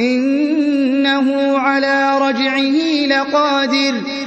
إِنَّهُ عَلَىٰ رَجْعِهِ لَقَادِرٌ.